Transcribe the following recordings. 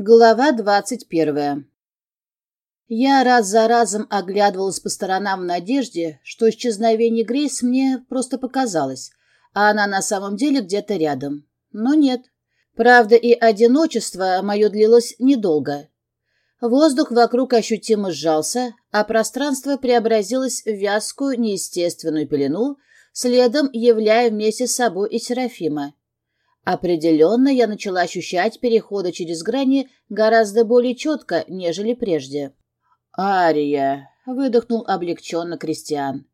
Глава двадцать первая Я раз за разом оглядывалась по сторонам в надежде, что исчезновение Грейс мне просто показалось, а она на самом деле где-то рядом. Но нет. Правда, и одиночество мое длилось недолго. Воздух вокруг ощутимо сжался, а пространство преобразилось в вязкую, неестественную пелену, следом являя вместе с собой и Серафима. Определенно я начала ощущать переходы через грани гораздо более четко, нежели прежде. «Ария!» — выдохнул облегченно Кристиан.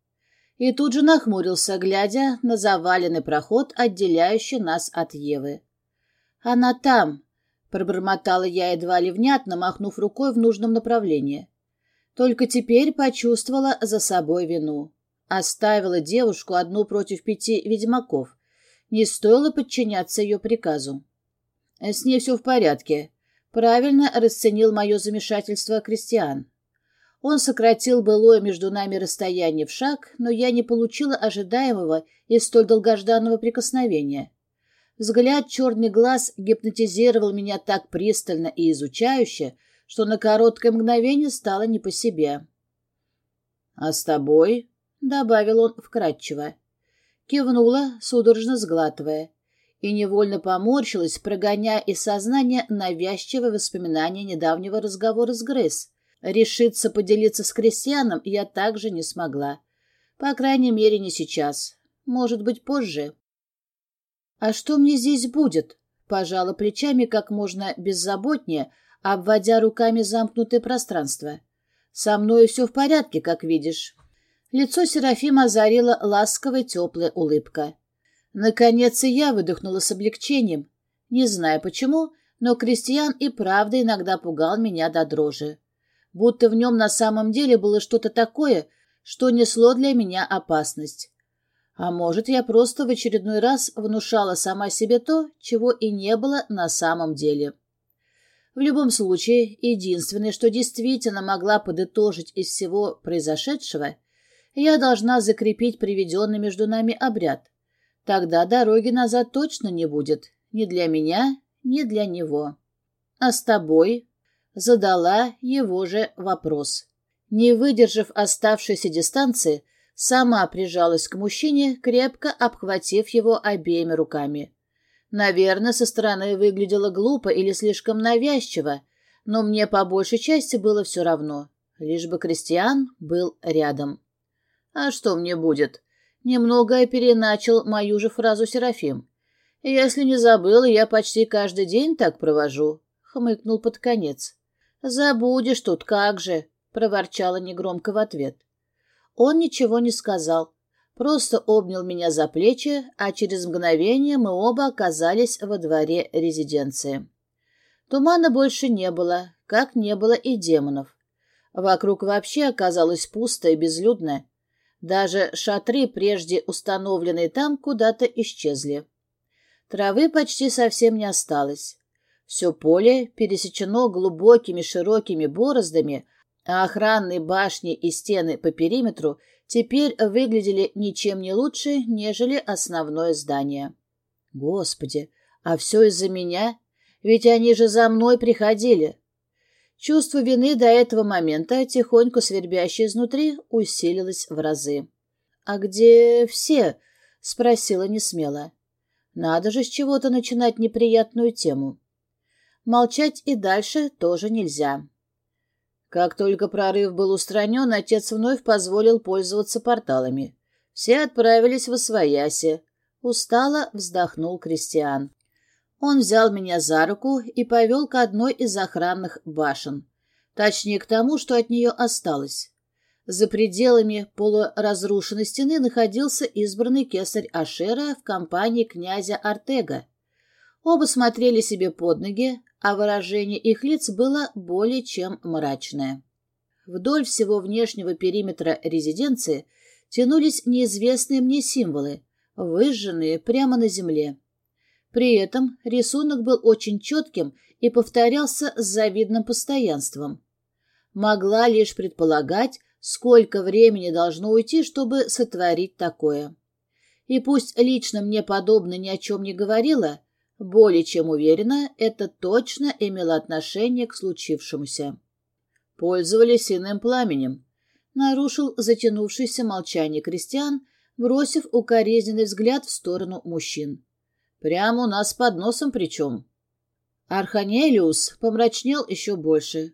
И тут же нахмурился, глядя на заваленный проход, отделяющий нас от Евы. «Она там!» — пробормотала я едва ли внятно, махнув рукой в нужном направлении. Только теперь почувствовала за собой вину. Оставила девушку одну против пяти ведьмаков — не стоило подчиняться ее приказу. С ней все в порядке. Правильно расценил мое замешательство Кристиан. Он сократил былое между нами расстояние в шаг, но я не получила ожидаемого и столь долгожданного прикосновения. Взгляд черный глаз гипнотизировал меня так пристально и изучающе, что на короткое мгновение стало не по себе. — А с тобой? — добавил он вкратчиво. Кивнула, судорожно сглатывая, и невольно поморщилась, прогоняя из сознания навязчивое воспоминание недавнего разговора с Грейс. Решиться поделиться с крестьяном я также не смогла. По крайней мере, не сейчас. Может быть, позже. «А что мне здесь будет?» Пожала плечами как можно беззаботнее, обводя руками замкнутое пространство. «Со мной все в порядке, как видишь». Лицо Серафима озарила ласковая теплая улыбка. Наконец и я выдохнула с облегчением. Не знаю почему, но Кристиан и правда иногда пугал меня до дрожи. Будто в нем на самом деле было что-то такое, что несло для меня опасность. А может, я просто в очередной раз внушала сама себе то, чего и не было на самом деле. В любом случае, единственное, что действительно могла подытожить из всего произошедшего, я должна закрепить приведенный между нами обряд. Тогда дороги назад точно не будет. Ни для меня, ни для него. А с тобой? Задала его же вопрос. Не выдержав оставшейся дистанции, сама прижалась к мужчине, крепко обхватив его обеими руками. Наверное, со стороны выглядело глупо или слишком навязчиво, но мне по большей части было все равно, лишь бы Кристиан был рядом. А что мне будет? Немного переначал мою же фразу Серафим. Если не забыл, я почти каждый день так провожу, хмыкнул под конец. Забудешь тут, как же, проворчала негромко в ответ. Он ничего не сказал, просто обнял меня за плечи, а через мгновение мы оба оказались во дворе резиденции. Тумана больше не было, как не было и демонов. Вокруг вообще оказалось пусто и безлюдно. Даже шатры, прежде установленные там, куда-то исчезли. Травы почти совсем не осталось. Все поле пересечено глубокими широкими бороздами, а охранные башни и стены по периметру теперь выглядели ничем не лучше, нежели основное здание. Господи, а все из-за меня? Ведь они же за мной приходили. Чувство вины до этого момента, тихонько свербящее изнутри, усилилось в разы. «А где все?» — спросила несмело. «Надо же с чего-то начинать неприятную тему. Молчать и дальше тоже нельзя». Как только прорыв был устранен, отец вновь позволил пользоваться порталами. Все отправились в Освояси. Устало вздохнул Кристиан. Он взял меня за руку и повел к одной из охранных башен. Точнее, к тому, что от нее осталось. За пределами полуразрушенной стены находился избранный кесарь Ашера в компании князя Артега. Оба смотрели себе под ноги, а выражение их лиц было более чем мрачное. Вдоль всего внешнего периметра резиденции тянулись неизвестные мне символы, выжженные прямо на земле. При этом рисунок был очень четким и повторялся с завидным постоянством. Могла лишь предполагать, сколько времени должно уйти, чтобы сотворить такое. И пусть лично мне подобное ни о чем не говорило, Более чем уверена, это точно имело отношение к случившемуся. Пользовались иным пламенем. Нарушил затянувшееся молчание крестьян, бросив укоризненный взгляд в сторону мужчин. Прямо у нас под носом причем. Арханелиус помрачнел еще больше.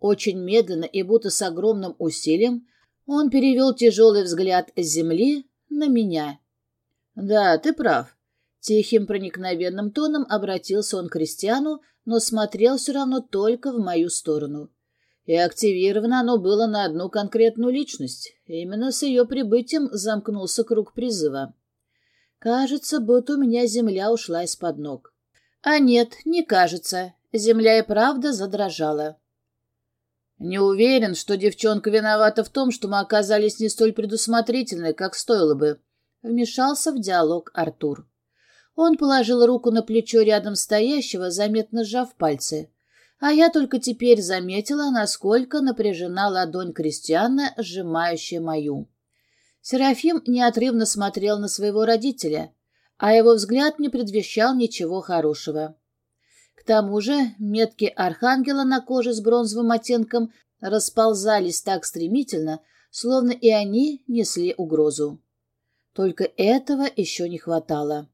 Очень медленно и будто с огромным усилием он перевел тяжелый взгляд с земли на меня. «Да, ты прав». Тихим проникновенным тоном обратился он к крестьяну, но смотрел все равно только в мою сторону. И активировано оно было на одну конкретную личность. Именно с ее прибытием замкнулся круг призыва. Кажется, будто у меня земля ушла из-под ног. А нет, не кажется. Земля и правда задрожала. Не уверен, что девчонка виновата в том, что мы оказались не столь предусмотрительны, как стоило бы. Вмешался в диалог Артур. Он положил руку на плечо рядом стоящего, заметно сжав пальцы. А я только теперь заметила, насколько напряжена ладонь крестьяна, сжимающая мою. Серафим неотрывно смотрел на своего родителя, а его взгляд не предвещал ничего хорошего. К тому же метки архангела на коже с бронзовым оттенком расползались так стремительно, словно и они несли угрозу. Только этого еще не хватало.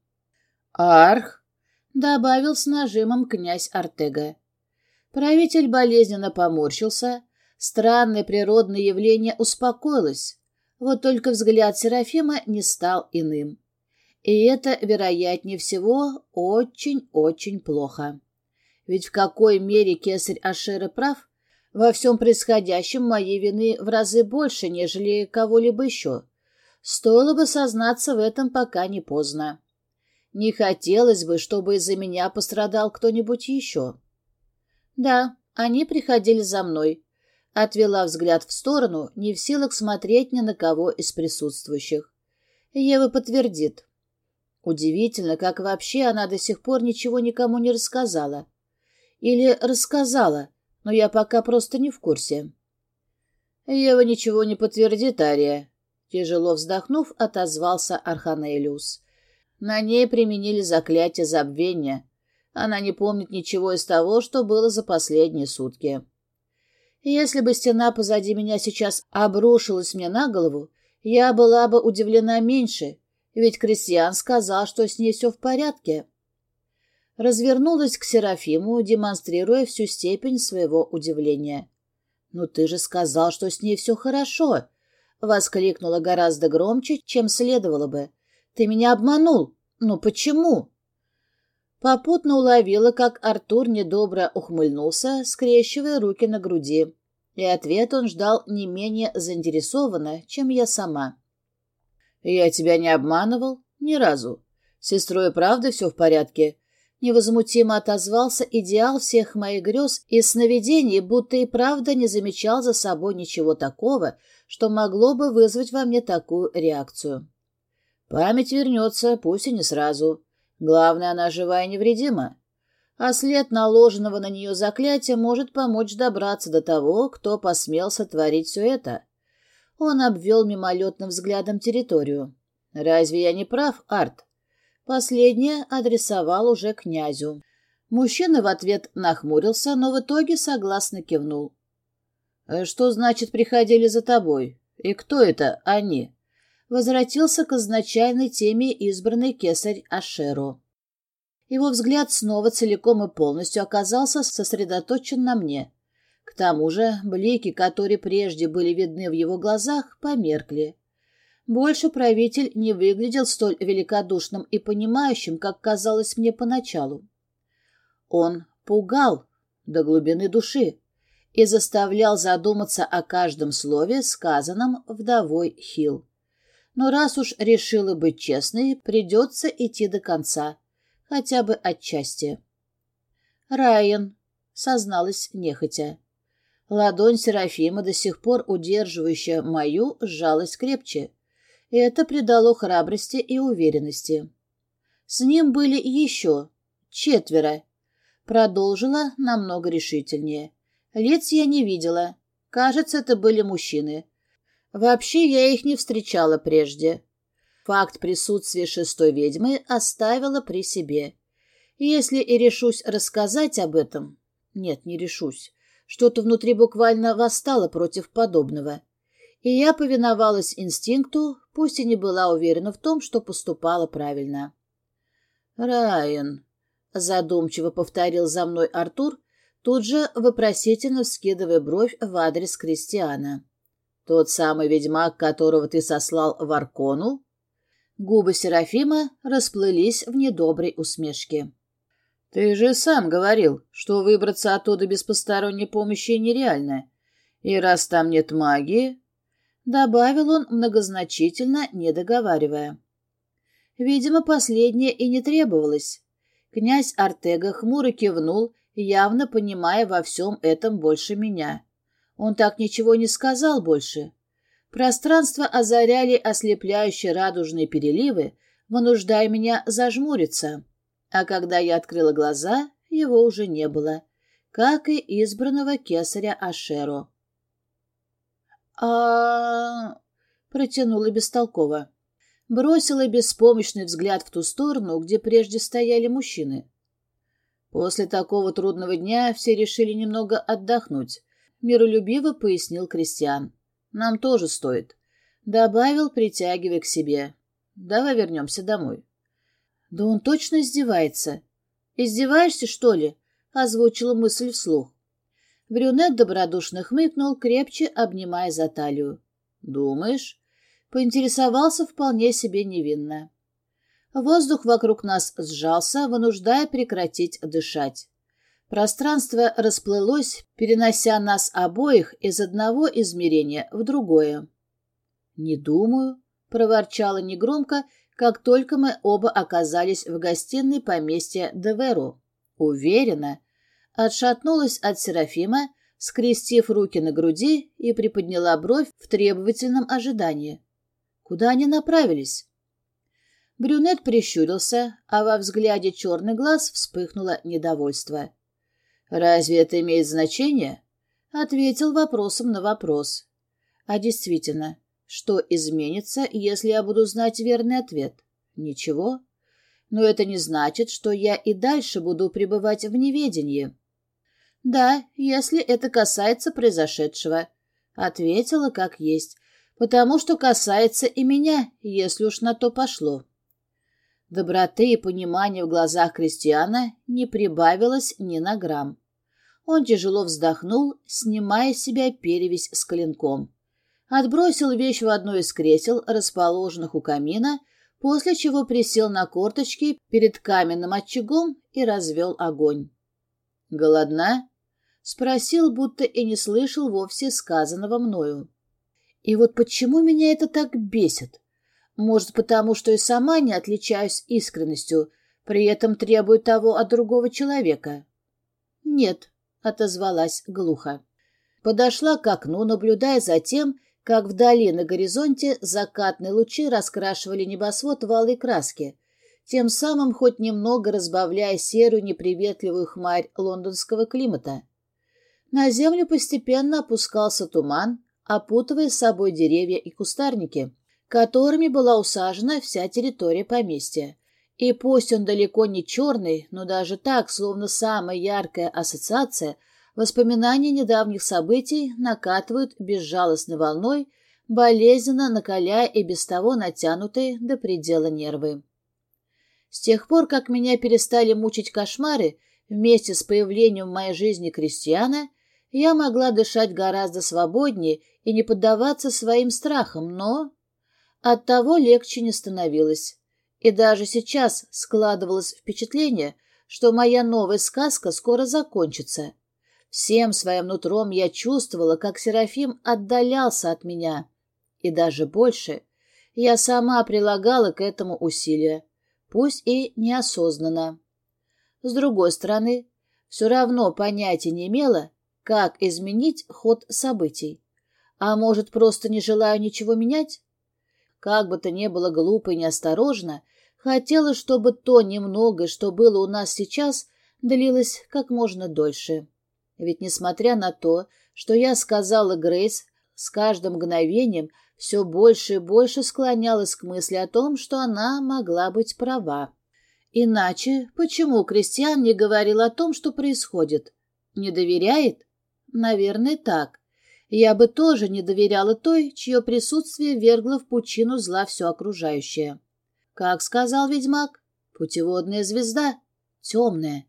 «Арх!» — добавил с нажимом князь Артега. Правитель болезненно поморщился. Странное природное явление успокоилось. Вот только взгляд Серафима не стал иным. И это, вероятнее всего, очень-очень плохо. Ведь в какой мере кесарь Ашера прав, во всем происходящем моей вины в разы больше, нежели кого-либо еще. Стоило бы сознаться в этом, пока не поздно. Не хотелось бы, чтобы из-за меня пострадал кто-нибудь еще. Да, они приходили за мной. Отвела взгляд в сторону, не в силах смотреть ни на кого из присутствующих. Ева подтвердит. Удивительно, как вообще она до сих пор ничего никому не рассказала. Или рассказала, но я пока просто не в курсе. Ева ничего не подтвердит, Ария. Тяжело вздохнув, отозвался Арханелиус. На ней применили заклятие забвения. Она не помнит ничего из того, что было за последние сутки. Если бы стена позади меня сейчас обрушилась мне на голову, я была бы удивлена меньше, ведь Крестьян сказал, что с ней все в порядке развернулась к Серафиму, демонстрируя всю степень своего удивления. «Ну ты же сказал, что с ней все хорошо!» — воскликнула гораздо громче, чем следовало бы. «Ты меня обманул! Ну почему?» Попутно уловила, как Артур недобро ухмыльнулся, скрещивая руки на груди. И ответ он ждал не менее заинтересованно, чем я сама. «Я тебя не обманывал? Ни разу. С сестрой правда все в порядке?» Невозмутимо отозвался идеал всех моих грез и сновидений, будто и правда не замечал за собой ничего такого, что могло бы вызвать во мне такую реакцию. Память вернется, пусть и не сразу. Главное, она жива и невредима. А след наложенного на нее заклятия может помочь добраться до того, кто посмел сотворить все это. Он обвел мимолетным взглядом территорию. «Разве я не прав, Арт?» Последнее адресовал уже князю. Мужчина в ответ нахмурился, но в итоге согласно кивнул. «Э, «Что значит приходили за тобой? И кто это они?» Возвратился к изначальной теме избранный кесарь Ашеру. Его взгляд снова целиком и полностью оказался сосредоточен на мне. К тому же блики, которые прежде были видны в его глазах, померкли. Больше правитель не выглядел столь великодушным и понимающим, как казалось мне поначалу. Он пугал до глубины души и заставлял задуматься о каждом слове, сказанном вдовой Хил. Но раз уж решила быть честной, придется идти до конца, хотя бы отчасти. «Райан», — созналась нехотя. Ладонь Серафима, до сих пор удерживающая мою, сжалась крепче — это придало храбрости и уверенности. С ним были еще четверо. Продолжила намного решительнее. Лиц я не видела. Кажется, это были мужчины. Вообще я их не встречала прежде. Факт присутствия шестой ведьмы оставила при себе. Если и решусь рассказать об этом... Нет, не решусь. Что-то внутри буквально восстало против подобного. И я повиновалась инстинкту, пусть и не была уверена в том, что поступала правильно. «Райан», — задумчиво повторил за мной Артур, тут же вопросительно вскидывая бровь в адрес Кристиана. «Тот самый ведьмак, которого ты сослал в Аркону?» Губы Серафима расплылись в недоброй усмешке. «Ты же сам говорил, что выбраться оттуда без посторонней помощи нереально. И раз там нет магии...» Добавил он многозначительно, не договаривая. Видимо, последнее и не требовалось. Князь Артега хмуро кивнул, явно понимая во всем этом больше меня. Он так ничего не сказал больше. Пространство озаряли ослепляющие радужные переливы, вынуждая меня зажмуриться. А когда я открыла глаза, его уже не было, как и избранного кесаря Ашеру. а протянула бестолково. Бросила беспомощный взгляд в ту сторону, где прежде стояли мужчины. После такого трудного дня все решили немного отдохнуть, миролюбиво пояснил Кристиан. Нам тоже стоит. Добавил, притягивая к себе. Давай вернемся домой. Да он точно издевается. Издеваешься, что ли? Озвучила мысль вслух. Брюнет добродушно хмыкнул, крепче обнимая за талию. «Думаешь?» Поинтересовался вполне себе невинно. Воздух вокруг нас сжался, вынуждая прекратить дышать. Пространство расплылось, перенося нас обоих из одного измерения в другое. «Не думаю», — проворчала негромко, как только мы оба оказались в гостиной поместья Деверу. Уверена, отшатнулась от Серафима, скрестив руки на груди и приподняла бровь в требовательном ожидании. Куда они направились? Брюнет прищурился, а во взгляде черный глаз вспыхнуло недовольство. «Разве это имеет значение?» — ответил вопросом на вопрос. «А действительно, что изменится, если я буду знать верный ответ? Ничего. Но это не значит, что я и дальше буду пребывать в неведении». «Да, если это касается произошедшего», — ответила как есть, «потому что касается и меня, если уж на то пошло». Доброты и понимания в глазах крестьяна не прибавилось ни на грамм. Он тяжело вздохнул, снимая с себя перевязь с клинком. Отбросил вещь в одно из кресел, расположенных у камина, после чего присел на корточки перед каменным очагом и развел огонь. «Голодна?» — спросил, будто и не слышал вовсе сказанного мною. И вот почему меня это так бесит? Может, потому что и сама не отличаюсь искренностью, при этом требую того от другого человека? Нет, отозвалась глухо. Подошла к окну, наблюдая за тем, как вдали на горизонте закатные лучи раскрашивали небосвод в алой краске, тем самым хоть немного разбавляя серую неприветливую хмарь лондонского климата. На землю постепенно опускался туман, опутывая с собой деревья и кустарники — которыми была усажена вся территория поместья. И пусть он далеко не черный, но даже так, словно самая яркая ассоциация, воспоминания недавних событий накатывают безжалостной волной, болезненно накаляя и без того натянутые до предела нервы. С тех пор, как меня перестали мучить кошмары, вместе с появлением в моей жизни крестьяна, я могла дышать гораздо свободнее и не поддаваться своим страхам, но Оттого легче не становилось. И даже сейчас складывалось впечатление, что моя новая сказка скоро закончится. Всем своим нутром я чувствовала, как Серафим отдалялся от меня. И даже больше. Я сама прилагала к этому усилия, пусть и неосознанно. С другой стороны, все равно понятия не имела, как изменить ход событий. А может, просто не желаю ничего менять? Как бы то ни было глупо и неосторожно, хотелось, чтобы то немногое, что было у нас сейчас, длилось как можно дольше. Ведь, несмотря на то, что я сказала Грейс, с каждым мгновением все больше и больше склонялась к мысли о том, что она могла быть права. Иначе почему Кристиан не говорил о том, что происходит? Не доверяет? Наверное, так. Я бы тоже не доверяла той, чье присутствие вергло в пучину зла все окружающее. Как сказал ведьмак, путеводная звезда, темная.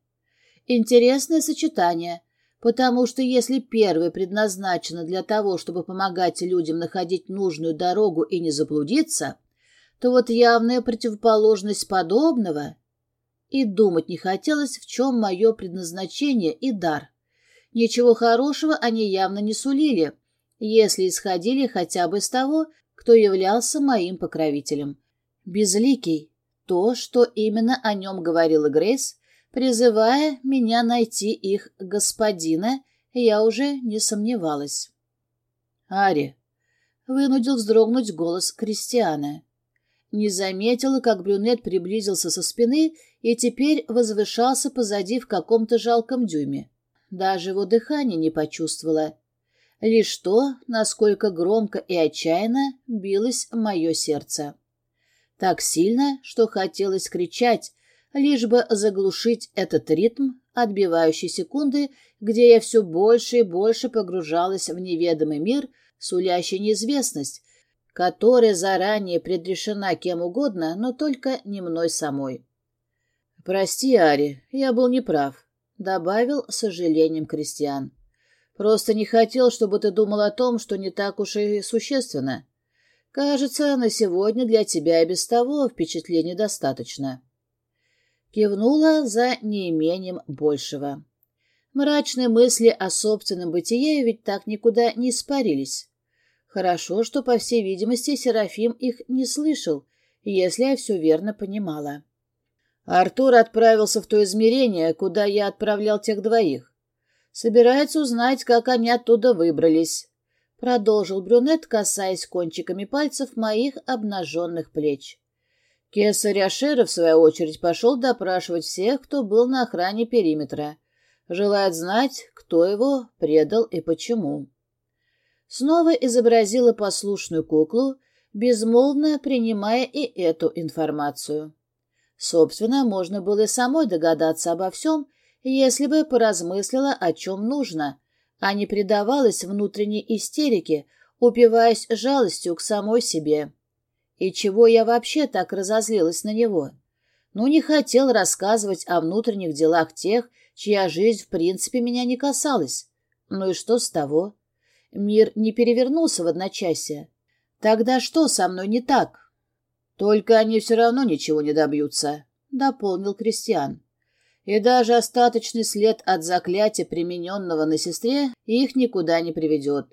Интересное сочетание, потому что если первая предназначена для того, чтобы помогать людям находить нужную дорогу и не заблудиться, то вот явная противоположность подобного... И думать не хотелось, в чем мое предназначение и дар. Ничего хорошего они явно не сулили, если исходили хотя бы из того, кто являлся моим покровителем. Безликий — то, что именно о нем говорила Грейс, призывая меня найти их господина, я уже не сомневалась. «Ари!» — вынудил вздрогнуть голос Кристиана. Не заметила, как брюнет приблизился со спины и теперь возвышался позади в каком-то жалком дюйме. Даже его дыхание не почувствовала. Лишь то, насколько громко и отчаянно билось мое сердце. Так сильно, что хотелось кричать, лишь бы заглушить этот ритм, отбивающий секунды, где я все больше и больше погружалась в неведомый мир, сулящий неизвестность, которая заранее предрешена кем угодно, но только не мной самой. «Прости, Ари, я был неправ», — добавил с сожалением Кристиан. «Просто не хотел, чтобы ты думал о том, что не так уж и существенно. Кажется, на сегодня для тебя и без того впечатлений достаточно». Кивнула за неимением большего. Мрачные мысли о собственном бытие ведь так никуда не испарились. Хорошо, что, по всей видимости, Серафим их не слышал, если я все верно понимала. Артур отправился в то измерение, куда я отправлял тех двоих. Собирается узнать, как они оттуда выбрались. Продолжил брюнет, касаясь кончиками пальцев моих обнаженных плеч. Кесарь Ашера, в свою очередь, пошел допрашивать всех, кто был на охране периметра. Желает знать, кто его предал и почему. Снова изобразила послушную куклу, безмолвно принимая и эту информацию. Собственно, можно было и самой догадаться обо всем, если бы поразмыслила, о чем нужно, а не предавалась внутренней истерике, упиваясь жалостью к самой себе. И чего я вообще так разозлилась на него? Ну, не хотел рассказывать о внутренних делах тех, чья жизнь в принципе меня не касалась. Ну и что с того? Мир не перевернулся в одночасье. Тогда что со мной не так? Только они все равно ничего не добьются, — дополнил Кристиан. И даже остаточный след от заклятия, примененного на сестре, их никуда не приведет.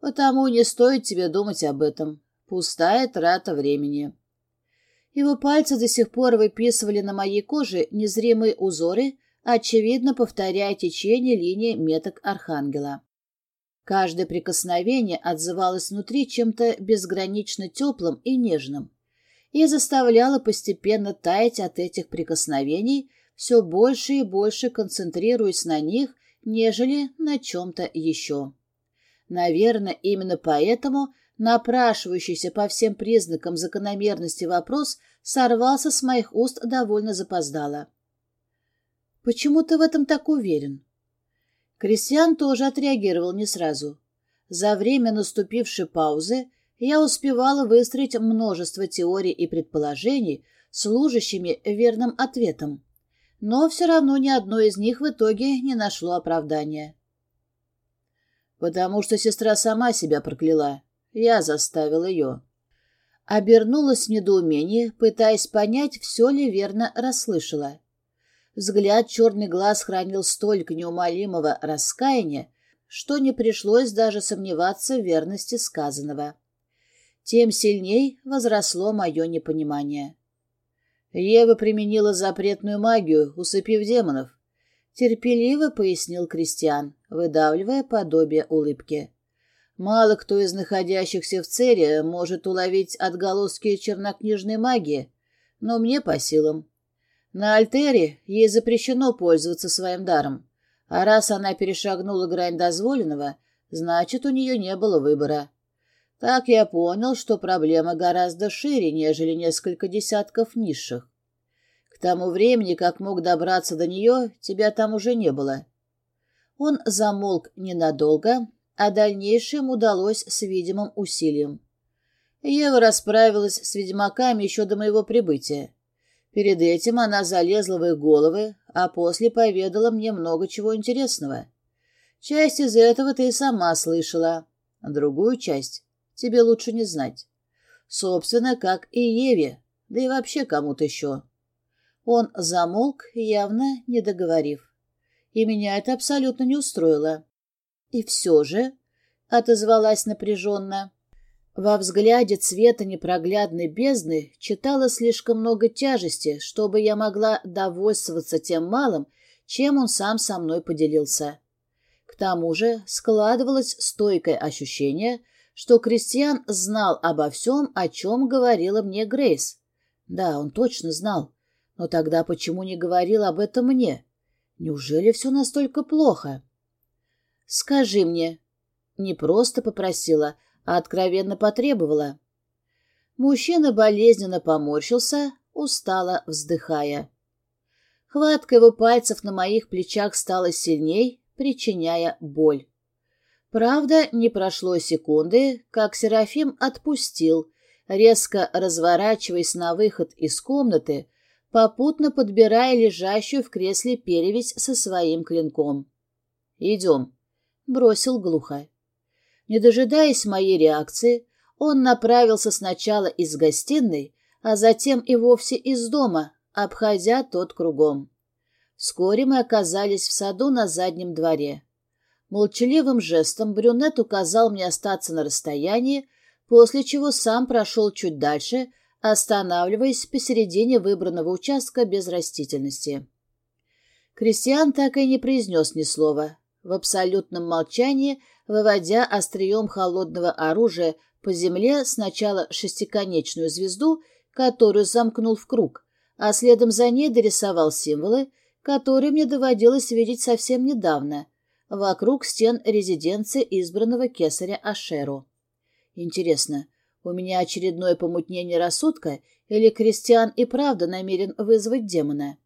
Потому не стоит тебе думать об этом. Пустая трата времени. Его пальцы до сих пор выписывали на моей коже незримые узоры, очевидно повторяя течение линии меток Архангела. Каждое прикосновение отзывалось внутри чем-то безгранично теплым и нежным и заставляло постепенно таять от этих прикосновений, все больше и больше концентрируясь на них, нежели на чем-то еще. Наверное, именно поэтому Напрашивающийся по всем признакам закономерности вопрос сорвался с моих уст довольно запоздало. «Почему ты в этом так уверен?» Кристиан тоже отреагировал не сразу. За время наступившей паузы я успевала выстроить множество теорий и предположений, служащими верным ответом. Но все равно ни одно из них в итоге не нашло оправдания. «Потому что сестра сама себя прокляла», я заставил ее. Обернулась в недоумении, пытаясь понять, все ли верно расслышала. Взгляд черный глаз хранил столько неумолимого раскаяния, что не пришлось даже сомневаться в верности сказанного. Тем сильней возросло мое непонимание. Ева применила запретную магию, усыпив демонов. Терпеливо пояснил Кристиан, выдавливая подобие улыбки. Мало кто из находящихся в цере может уловить отголоски чернокнижной магии, но мне по силам. На Альтере ей запрещено пользоваться своим даром, а раз она перешагнула грань дозволенного, значит, у нее не было выбора. Так я понял, что проблема гораздо шире, нежели несколько десятков низших. К тому времени, как мог добраться до нее, тебя там уже не было. Он замолк ненадолго, а дальнейшее удалось с видимым усилием. Ева расправилась с ведьмаками еще до моего прибытия. Перед этим она залезла в их головы, а после поведала мне много чего интересного. Часть из этого ты и сама слышала, другую часть тебе лучше не знать. Собственно, как и Еве, да и вообще кому-то еще. Он замолк, явно не договорив. И меня это абсолютно не устроило. И все же, — отозвалась напряженно, — во взгляде цвета непроглядной бездны читала слишком много тяжести, чтобы я могла довольствоваться тем малым, чем он сам со мной поделился. К тому же складывалось стойкое ощущение, что Кристиан знал обо всем, о чем говорила мне Грейс. Да, он точно знал. Но тогда почему не говорил об этом мне? Неужели все настолько плохо? «Скажи мне». Не просто попросила, а откровенно потребовала. Мужчина болезненно поморщился, устало вздыхая. Хватка его пальцев на моих плечах стала сильней, причиняя боль. Правда, не прошло секунды, как Серафим отпустил, резко разворачиваясь на выход из комнаты, попутно подбирая лежащую в кресле перевязь со своим клинком. «Идем», — бросил глухо. Не дожидаясь моей реакции, он направился сначала из гостиной, а затем и вовсе из дома, обходя тот кругом. Вскоре мы оказались в саду на заднем дворе. Молчаливым жестом брюнет указал мне остаться на расстоянии, после чего сам прошел чуть дальше, останавливаясь посередине выбранного участка без растительности. Кристиан так и не произнес ни слова, в абсолютном молчании, выводя острием холодного оружия по земле сначала шестиконечную звезду, которую замкнул в круг, а следом за ней дорисовал символы, которые мне доводилось видеть совсем недавно, вокруг стен резиденции избранного кесаря Ашеру. Интересно, у меня очередное помутнение рассудка, или Кристиан и правда намерен вызвать демона?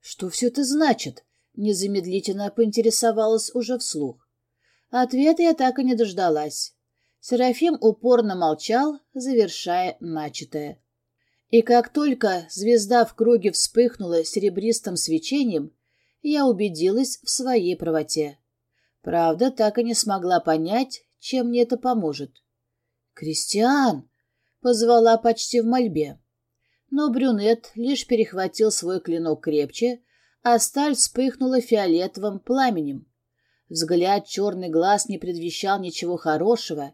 Что все это значит? Незамедлительно поинтересовалась уже вслух. Ответа я так и не дождалась. Серафим упорно молчал, завершая начатое. И как только звезда в круге вспыхнула серебристым свечением, я убедилась в своей правоте. Правда, так и не смогла понять, чем мне это поможет. «Кристиан!» — позвала почти в мольбе. Но брюнет лишь перехватил свой клинок крепче, а сталь вспыхнула фиолетовым пламенем. Взгляд черный глаз не предвещал ничего хорошего,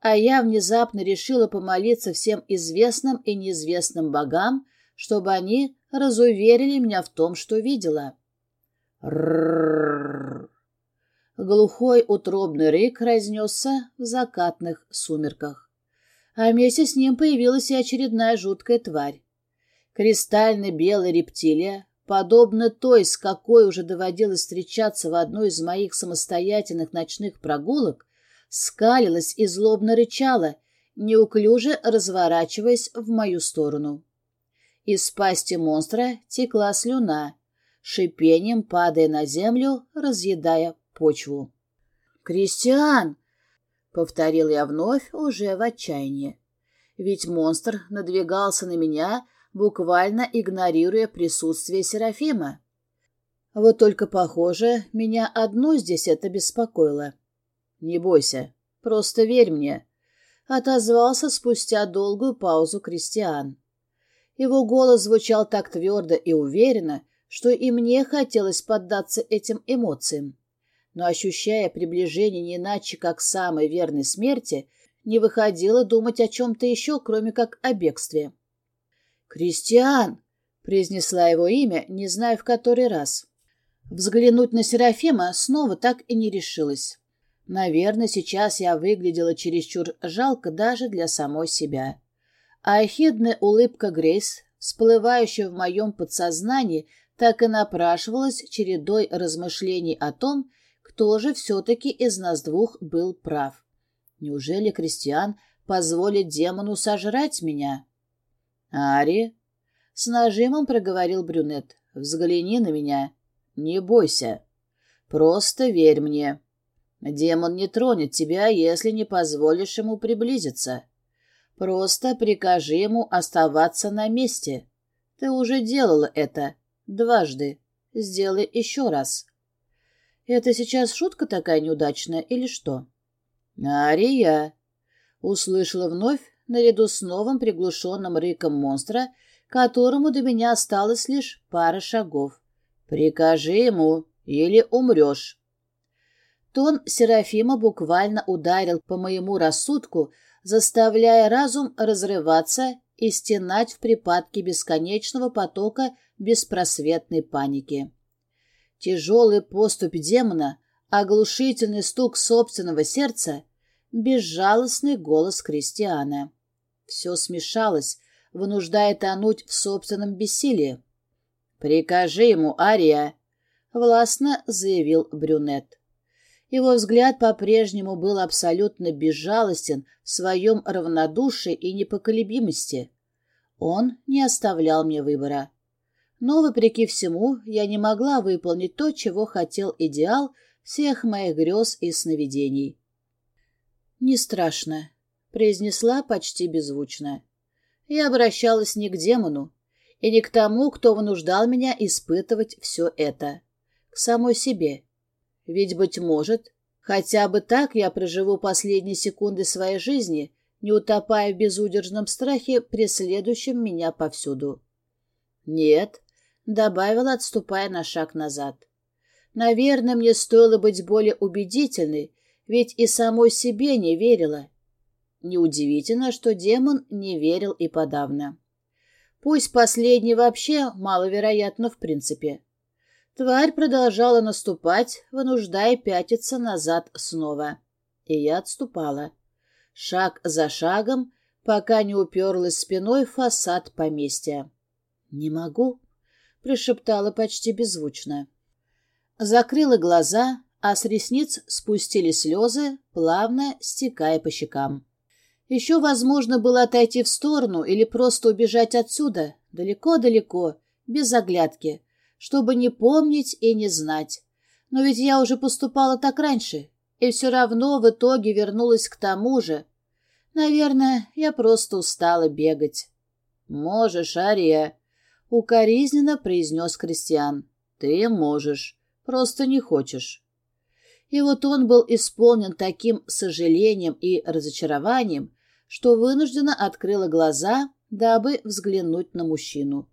а я внезапно решила помолиться всем известным и неизвестным богам, чтобы они разуверили меня в том, что видела. Рррррр. Глухой утробный рык разнесся в закатных сумерках. А вместе с ним появилась и очередная жуткая тварь. Кристально-белая рептилия, подобно той, с какой уже доводилось встречаться в одной из моих самостоятельных ночных прогулок, скалилась и злобно рычала, неуклюже разворачиваясь в мою сторону. Из пасти монстра текла слюна, шипением падая на землю, разъедая почву. «Кристиан!» — повторил я вновь, уже в отчаянии. Ведь монстр надвигался на меня, буквально игнорируя присутствие Серафима. Вот только, похоже, меня одно здесь это беспокоило. «Не бойся, просто верь мне», — отозвался спустя долгую паузу Кристиан. Его голос звучал так твердо и уверенно, что и мне хотелось поддаться этим эмоциям но, ощущая приближение не иначе, как самой верной смерти, не выходило думать о чем-то еще, кроме как о бегстве. «Кристиан!» — произнесла его имя, не знаю в который раз. Взглянуть на Серафима снова так и не решилась. Наверное, сейчас я выглядела чересчур жалко даже для самой себя. А ехидная улыбка Грейс, всплывающая в моем подсознании, так и напрашивалась чередой размышлений о том, кто же все-таки из нас двух был прав? Неужели Кристиан позволит демону сожрать меня? Ари? С нажимом проговорил брюнет. Взгляни на меня. Не бойся. Просто верь мне. Демон не тронет тебя, если не позволишь ему приблизиться. Просто прикажи ему оставаться на месте. Ты уже делала это дважды. Сделай еще раз. Это сейчас шутка такая неудачная или что? Ария! Услышала вновь, наряду с новым приглушенным рыком монстра, которому до меня осталось лишь пара шагов. Прикажи ему, или умрешь. Тон Серафима буквально ударил по моему рассудку, заставляя разум разрываться и стенать в припадке бесконечного потока беспросветной паники. Тяжелый поступь демона, оглушительный стук собственного сердца, безжалостный голос Кристиана. Все смешалось, вынуждая тонуть в собственном бессилии. «Прикажи ему, Ария!» — властно заявил брюнет. Его взгляд по-прежнему был абсолютно безжалостен в своем равнодушии и непоколебимости. Он не оставлял мне выбора. Но, вопреки всему, я не могла выполнить то, чего хотел идеал всех моих грез и сновидений. «Не страшно», — произнесла почти беззвучно. Я обращалась не к демону и не к тому, кто вынуждал меня испытывать все это, к самой себе. Ведь, быть может, хотя бы так я проживу последние секунды своей жизни, не утопая в безудержном страхе, преследующем меня повсюду. «Нет», — добавила, отступая на шаг назад. «Наверное, мне стоило быть более убедительной, ведь и самой себе не верила». Неудивительно, что демон не верил и подавно. Пусть последний вообще маловероятно в принципе. Тварь продолжала наступать, вынуждая пятиться назад снова. И я отступала. Шаг за шагом, пока не уперлась спиной в фасад поместья. «Не могу», — пришептала почти беззвучно. Закрыла глаза, а с ресниц спустили слезы, плавно стекая по щекам. Еще возможно было отойти в сторону или просто убежать отсюда, далеко-далеко, без оглядки, чтобы не помнить и не знать. Но ведь я уже поступала так раньше, и все равно в итоге вернулась к тому же. Наверное, я просто устала бегать. «Можешь, Ария», — укоризненно произнес Кристиан. «Ты можешь, просто не хочешь». И вот он был исполнен таким сожалением и разочарованием, что вынужденно открыла глаза, дабы взглянуть на мужчину.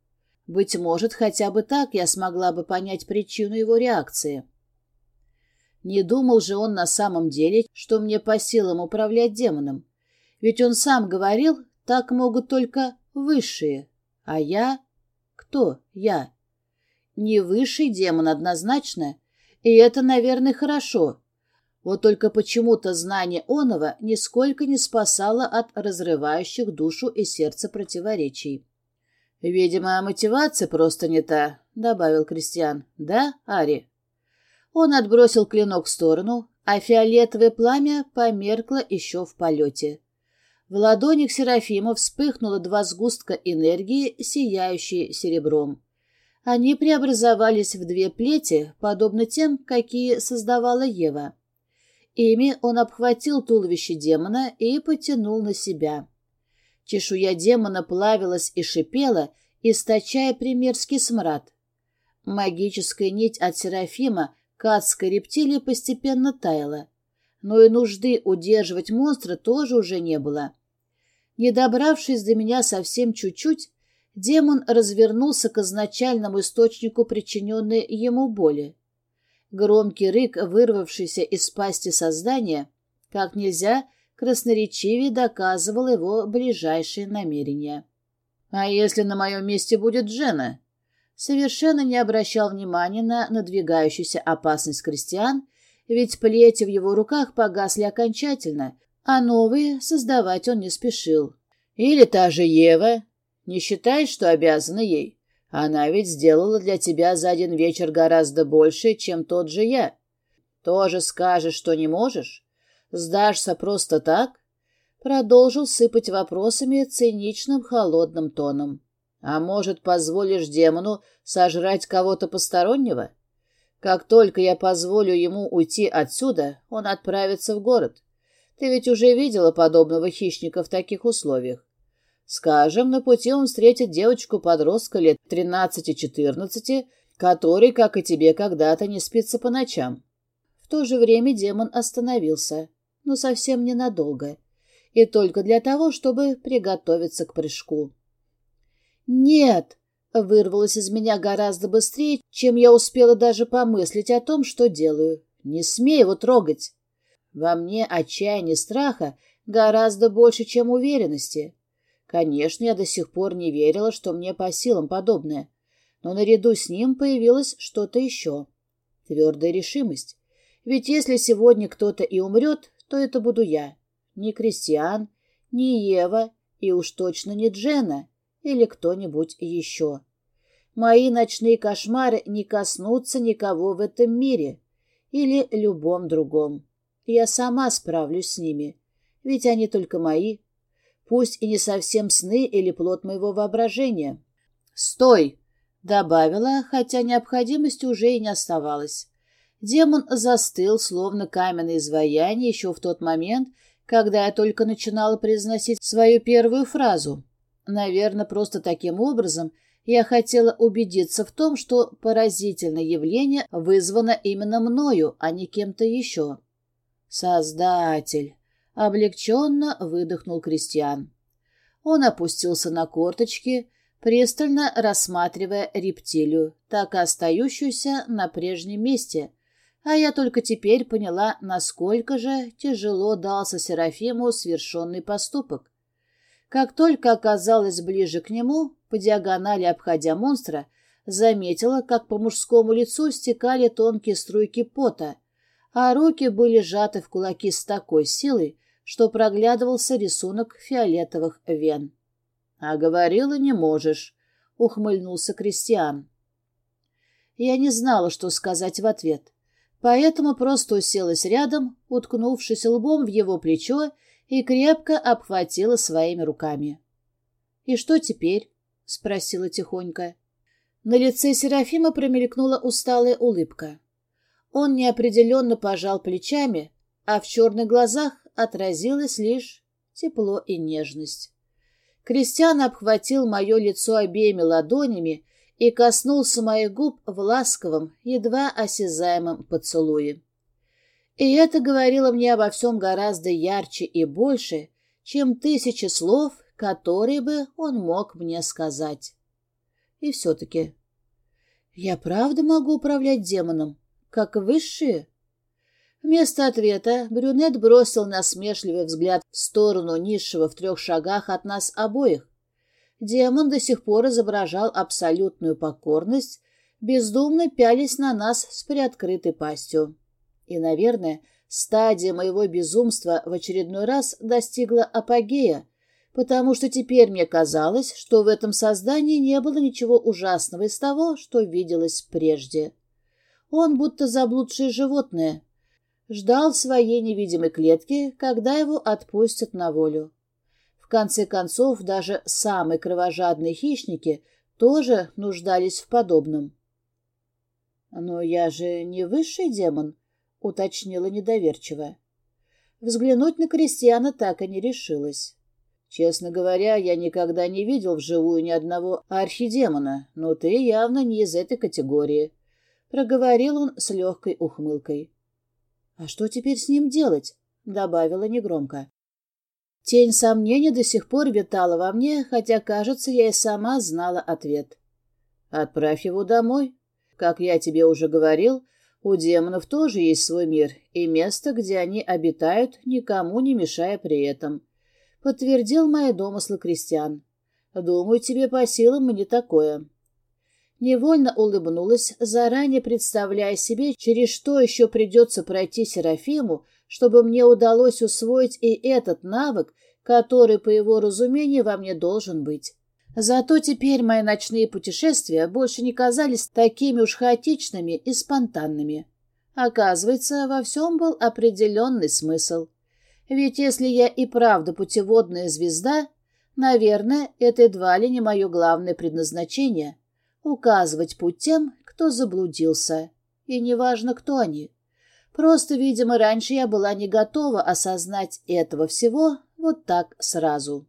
Быть может, хотя бы так я смогла бы понять причину его реакции. Не думал же он на самом деле, что мне по силам управлять демоном. Ведь он сам говорил, так могут только высшие. А я? Кто я? Не высший демон однозначно. И это, наверное, хорошо. Вот только почему-то знание оного нисколько не спасало от разрывающих душу и сердце противоречий. «Видимо, мотивация просто не та», — добавил Кристиан. «Да, Ари?» Он отбросил клинок в сторону, а фиолетовое пламя померкло еще в полете. В ладонях Серафима вспыхнуло два сгустка энергии, сияющие серебром. Они преобразовались в две плети, подобно тем, какие создавала Ева. Ими он обхватил туловище демона и потянул на себя. Чешуя демона плавилась и шипела, источая примерский смрад. Магическая нить от Серафима к адской рептилии постепенно таяла, но и нужды удерживать монстра тоже уже не было. Не добравшись до меня совсем чуть-чуть, демон развернулся к изначальному источнику причиненной ему боли. Громкий рык, вырвавшийся из пасти создания, как нельзя красноречивее доказывал его ближайшие намерения. «А если на моем месте будет Джена?» Совершенно не обращал внимания на надвигающуюся опасность крестьян, ведь плети в его руках погасли окончательно, а новые создавать он не спешил. «Или та же Ева. Не считай, что обязана ей. Она ведь сделала для тебя за один вечер гораздо больше, чем тот же я. Тоже скажешь, что не можешь? Сдашься просто так? Продолжил сыпать вопросами циничным холодным тоном. А может, позволишь демону сожрать кого-то постороннего? Как только я позволю ему уйти отсюда, он отправится в город. Ты ведь уже видела подобного хищника в таких условиях. Скажем, на пути он встретит девочку-подростка лет 13-14, который, как и тебе когда-то, не спится по ночам. В то же время демон остановился, но совсем ненадолго, и только для того, чтобы приготовиться к прыжку. «Нет!» — вырвалось из меня гораздо быстрее, чем я успела даже помыслить о том, что делаю. «Не смей его трогать!» Во мне отчаяние страха гораздо больше, чем уверенности. Конечно, я до сих пор не верила, что мне по силам подобное, но наряду с ним появилось что-то еще. Твердая решимость. Ведь если сегодня кто-то и умрет, то это буду я. Не Кристиан, не Ева и уж точно не Джена или кто-нибудь еще. Мои ночные кошмары не коснутся никого в этом мире или любом другом. Я сама справлюсь с ними, ведь они только мои, пусть и не совсем сны или плод моего воображения. «Стой!» — добавила, хотя необходимости уже и не оставалось. Демон застыл, словно каменное изваяние, еще в тот момент, когда я только начинала произносить свою первую фразу. Наверное, просто таким образом я хотела убедиться в том, что поразительное явление вызвано именно мною, а не кем-то еще. «Создатель!» — облегченно выдохнул Кристиан. Он опустился на корточки, пристально рассматривая рептилию, так и остающуюся на прежнем месте, а я только теперь поняла, насколько же тяжело дался Серафиму свершенный поступок. Как только оказалась ближе к нему, по диагонали обходя монстра, заметила, как по мужскому лицу стекали тонкие струйки пота, а руки были сжаты в кулаки с такой силой, что проглядывался рисунок фиолетовых вен. — А говорила, не можешь, — ухмыльнулся Кристиан. Я не знала, что сказать в ответ, поэтому просто уселась рядом, уткнувшись лбом в его плечо и крепко обхватила своими руками. «И что теперь?» — спросила тихонько. На лице Серафима промелькнула усталая улыбка. Он неопределенно пожал плечами, а в черных глазах отразилось лишь тепло и нежность. Кристиан обхватил мое лицо обеими ладонями и коснулся моих губ в ласковом, едва осязаемом поцелуе. И это говорило мне обо всем гораздо ярче и больше, чем тысячи слов, которые бы он мог мне сказать. И все-таки... Я правда могу управлять демоном, как высшие? Вместо ответа брюнет бросил насмешливый взгляд в сторону низшего в трех шагах от нас обоих. Демон до сих пор изображал абсолютную покорность, бездумно пялись на нас с приоткрытой пастью. И, наверное, стадия моего безумства в очередной раз достигла апогея, потому что теперь мне казалось, что в этом создании не было ничего ужасного из того, что виделось прежде. Он будто заблудшее животное, ждал своей невидимой клетки, когда его отпустят на волю. В конце концов, даже самые кровожадные хищники тоже нуждались в подобном. «Но я же не высший демон», — уточнила недоверчиво. Взглянуть на крестьяна так и не решилась. Честно говоря, я никогда не видел вживую ни одного архидемона, но ты явно не из этой категории. Проговорил он с легкой ухмылкой. — А что теперь с ним делать? — добавила негромко. Тень сомнений до сих пор витала во мне, хотя, кажется, я и сама знала ответ. — Отправь его домой. Как я тебе уже говорил, у демонов тоже есть свой мир и место, где они обитают, никому не мешая при этом. Подтвердил мои домыслы крестьян. Думаю, тебе по силам и не такое. Невольно улыбнулась, заранее представляя себе, через что еще придется пройти Серафиму, чтобы мне удалось усвоить и этот навык, который, по его разумению, во мне должен быть. Зато теперь мои ночные путешествия больше не казались такими уж хаотичными и спонтанными. Оказывается, во всем был определенный смысл. Ведь если я и правда путеводная звезда, Наверное, это едва ли не мое главное предназначение — указывать путь тем, кто заблудился. И неважно, кто они. Просто, видимо, раньше я была не готова осознать этого всего вот так сразу.